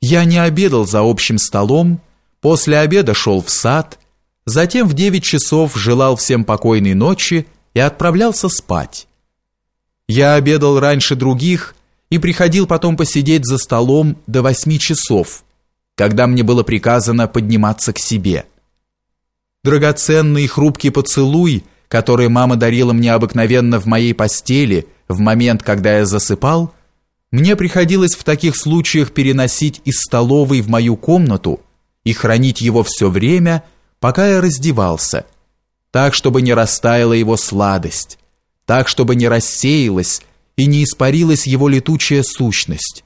Я не обедал за общим столом, после обеда шел в сад, затем в девять часов желал всем покойной ночи и отправлялся спать. Я обедал раньше других и приходил потом посидеть за столом до восьми часов, когда мне было приказано подниматься к себе. Драгоценный и хрупкий поцелуй, который мама дарила мне обыкновенно в моей постели в момент, когда я засыпал – мне приходилось в таких случаях переносить из столовой в мою комнату и хранить его все время, пока я раздевался, так, чтобы не растаяла его сладость, так, чтобы не рассеялась и не испарилась его летучая сущность.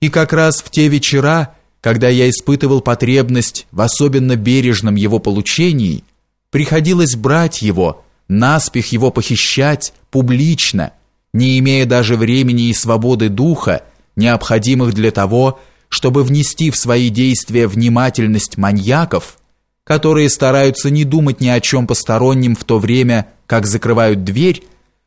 И как раз в те вечера, когда я испытывал потребность в особенно бережном его получении, приходилось брать его, наспех его похищать публично – не имея даже времени и свободы духа, необходимых для того, чтобы внести в свои действия внимательность маньяков, которые стараются не думать ни о чем постороннем в то время, как закрывают дверь,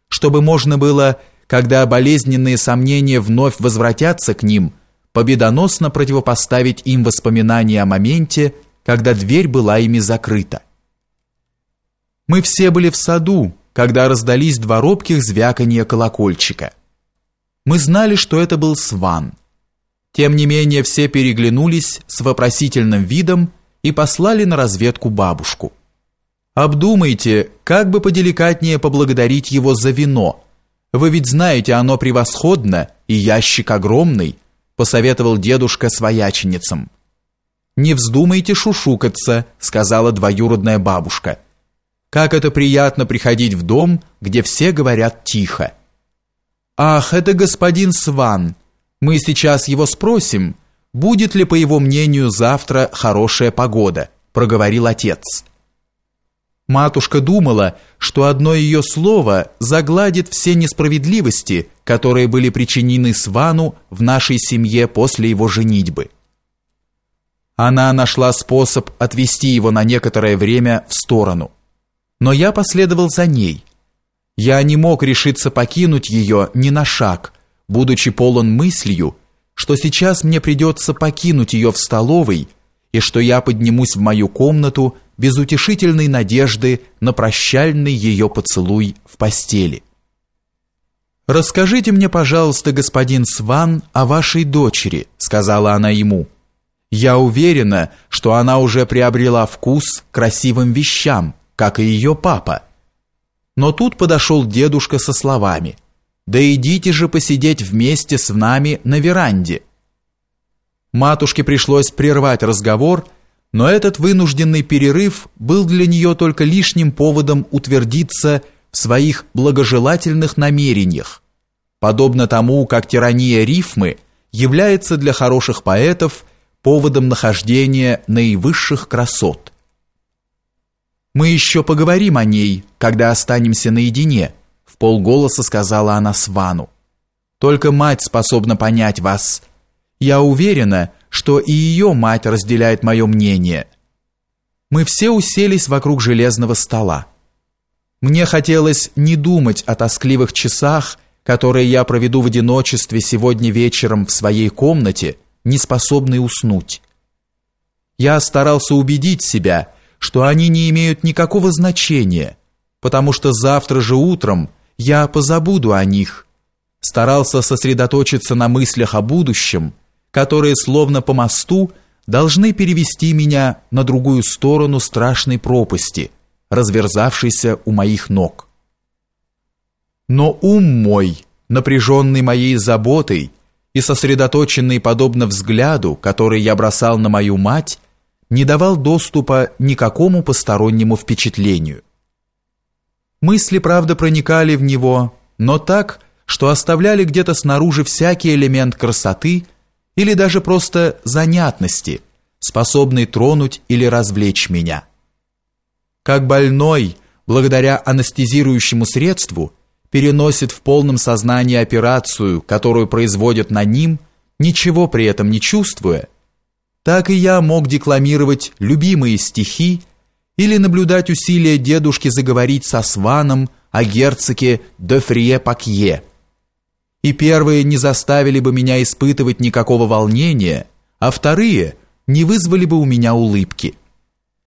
чтобы можно было, когда болезненные сомнения вновь возвратятся к ним, победоносно противопоставить им воспоминания о моменте, когда дверь была ими закрыта. Мы все были в саду, когда раздались два робких звяканья колокольчика. Мы знали, что это был Сван. Тем не менее все переглянулись с вопросительным видом и послали на разведку бабушку. Обдумайте, как бы поделикатнее поблагодарить его за вино. Вы ведь знаете, оно превосходно и ящик огромный, посоветовал дедушка свояченицам. Не вздумайте шушукаться, сказала двоюродная бабушка. Как это приятно приходить в дом, где все говорят тихо. Ах, это господин Сван. Мы сейчас его спросим, будет ли по его мнению завтра хорошая погода, проговорил отец. Матушка думала, что одно ее слово загладит все несправедливости, которые были причинены Свану в нашей семье после его женитьбы. Она нашла способ отвести его на некоторое время в сторону но я последовал за ней. Я не мог решиться покинуть ее ни на шаг, будучи полон мыслью, что сейчас мне придется покинуть ее в столовой и что я поднимусь в мою комнату без утешительной надежды на прощальный ее поцелуй в постели. «Расскажите мне, пожалуйста, господин Сван, о вашей дочери», — сказала она ему. «Я уверена, что она уже приобрела вкус к красивым вещам, как и ее папа. Но тут подошел дедушка со словами «Да идите же посидеть вместе с нами на веранде». Матушке пришлось прервать разговор, но этот вынужденный перерыв был для нее только лишним поводом утвердиться в своих благожелательных намерениях, подобно тому, как тирания рифмы является для хороших поэтов поводом нахождения наивысших красот. Мы еще поговорим о ней, когда останемся наедине, в полголоса сказала она Свану. Только мать способна понять вас. Я уверена, что и ее мать разделяет мое мнение. Мы все уселись вокруг железного стола. Мне хотелось не думать о тоскливых часах, которые я проведу в одиночестве сегодня вечером в своей комнате, не способный уснуть. Я старался убедить себя, что они не имеют никакого значения, потому что завтра же утром я позабуду о них. Старался сосредоточиться на мыслях о будущем, которые словно по мосту должны перевести меня на другую сторону страшной пропасти, разверзавшейся у моих ног. Но ум мой, напряженный моей заботой и сосредоточенный подобно взгляду, который я бросал на мою мать, не давал доступа никакому постороннему впечатлению. Мысли, правда, проникали в него, но так, что оставляли где-то снаружи всякий элемент красоты или даже просто занятности, способный тронуть или развлечь меня. Как больной, благодаря анестезирующему средству, переносит в полном сознании операцию, которую производят на ним, ничего при этом не чувствуя, так и я мог декламировать любимые стихи или наблюдать усилия дедушки заговорить со Сваном о герцоге де Фрие-Пакье. и первые не заставили бы меня испытывать никакого волнения, а вторые не вызвали бы у меня улыбки.